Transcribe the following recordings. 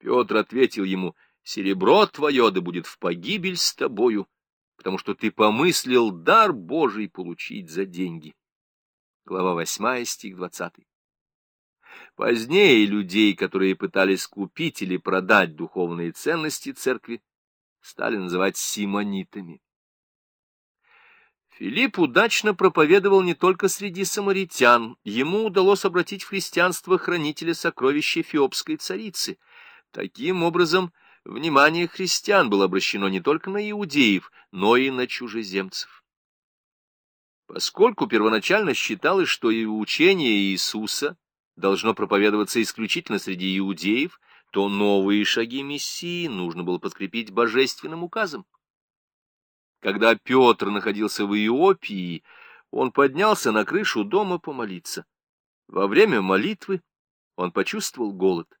Петр ответил ему, «Серебро твое да будет в погибель с тобою, потому что ты помыслил дар Божий получить за деньги». Глава 8, стих 20. Позднее людей, которые пытались купить или продать духовные ценности церкви, стали называть симонитами. Филипп удачно проповедовал не только среди самаритян, ему удалось обратить в христианство хранителя сокровищ эфиопской царицы. Таким образом, внимание христиан было обращено не только на иудеев, но и на чужеземцев. Поскольку первоначально считалось, что и учение Иисуса должно проповедоваться исключительно среди иудеев, то новые шаги Мессии нужно было подкрепить божественным указом. Когда Петр находился в Иопии, он поднялся на крышу дома помолиться. Во время молитвы он почувствовал голод.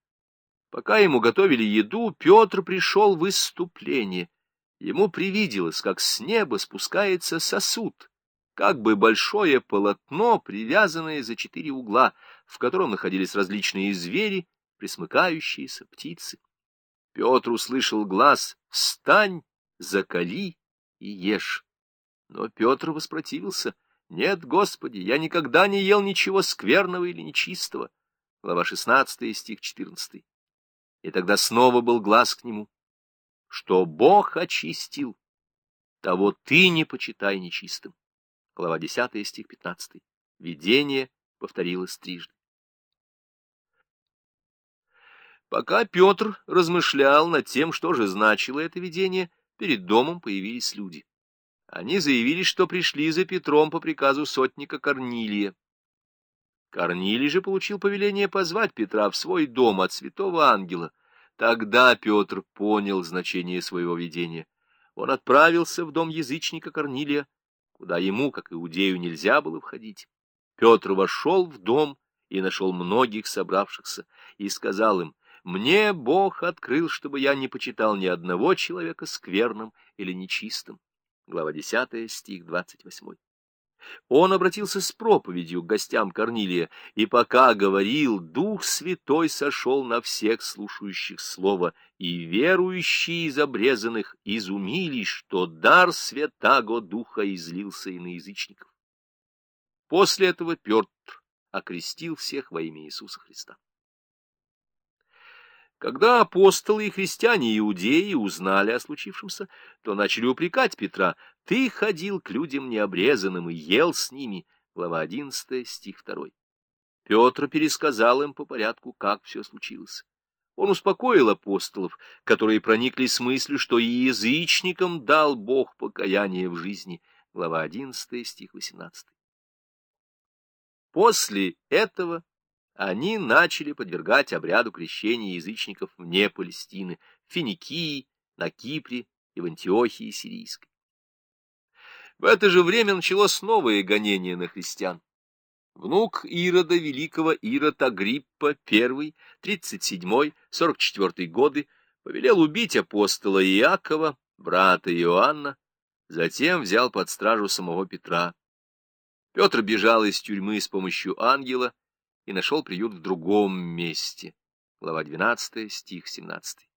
Пока ему готовили еду, Петр пришел в выступление. Ему привиделось, как с неба спускается сосуд, как бы большое полотно, привязанное за четыре угла, в котором находились различные звери, присмыкающиеся птицы. Петр услышал глаз «Встань, закали и ешь. Но Петр воспротивился. Нет, Господи, я никогда не ел ничего скверного или нечистого. Глава 16, стих 14. И тогда снова был глаз к нему. Что Бог очистил, того ты не почитай нечистым. Глава 10, стих 15. Видение повторилось трижды. Пока Петр размышлял над тем, что же значило это видение, перед домом появились люди. Они заявили, что пришли за Петром по приказу сотника Корнилия. Корнилий же получил повеление позвать Петра в свой дом от святого ангела. Тогда Петр понял значение своего видения. Он отправился в дом язычника Корнилия, куда ему, как иудею, нельзя было входить. Петр вошел в дом и нашел многих собравшихся, и сказал им, мне Бог открыл, чтобы я не почитал ни одного человека скверным или нечистым. Глава 10, стих 28. Он обратился с проповедью к гостям Корнилия, и пока говорил, Дух Святой сошел на всех слушающих слова, и верующие из обрезанных изумились, что дар Святаго Духа излился и на язычников. После этого Петр окрестил всех во имя Иисуса Христа. Когда апостолы и христиане-иудеи узнали о случившемся, то начали упрекать Петра. «Ты ходил к людям необрезанным и ел с ними». Глава 11, стих 2. Петр пересказал им по порядку, как все случилось. Он успокоил апостолов, которые прониклись мыслью, что и язычникам дал Бог покаяние в жизни. Глава 11, стих 18. После этого они начали подвергать обряду крещения язычников вне Палестины, Финикии, на Кипре и в Антиохии Сирийской. В это же время началось новое гонение на христиан. Внук Ирода Великого Ирод Агриппа I, 37-44 годы, повелел убить апостола Иакова, брата Иоанна, затем взял под стражу самого Петра. Петр бежал из тюрьмы с помощью ангела и нашел приют в другом месте. Глава 12, стих 17.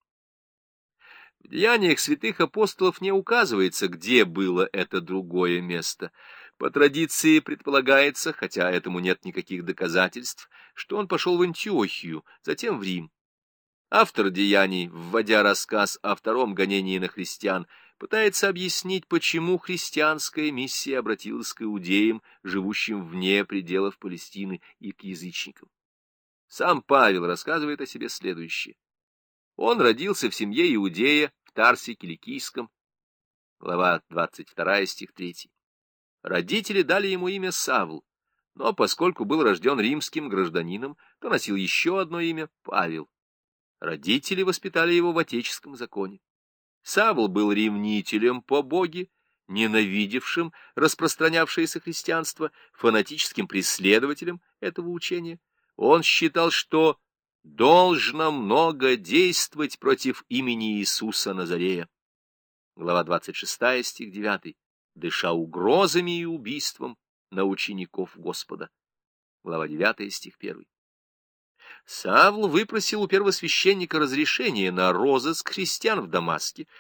В деяниях святых апостолов не указывается, где было это другое место. По традиции предполагается, хотя этому нет никаких доказательств, что он пошел в Антиохию, затем в Рим. Автор деяний, вводя рассказ о втором гонении на христиан, пытается объяснить, почему христианская миссия обратилась к иудеям, живущим вне пределов Палестины, и к язычникам. Сам Павел рассказывает о себе следующее. Он родился в семье иудея в Тарсе Киликийском, глава 22, стих 3. Родители дали ему имя Савл, но поскольку был рожден римским гражданином, то носил еще одно имя — Павел. Родители воспитали его в отеческом законе. Савл был ревнителем по боге, ненавидевшим распространявшееся христианство, фанатическим преследователем этого учения. Он считал, что должно много действовать против имени Иисуса Назарея. Глава 26, стих 9. Дыша угрозами и убийством на учеников Господа. Глава 9, стих 1. Савл выпросил у первосвященника разрешение на розыск христиан в Дамаске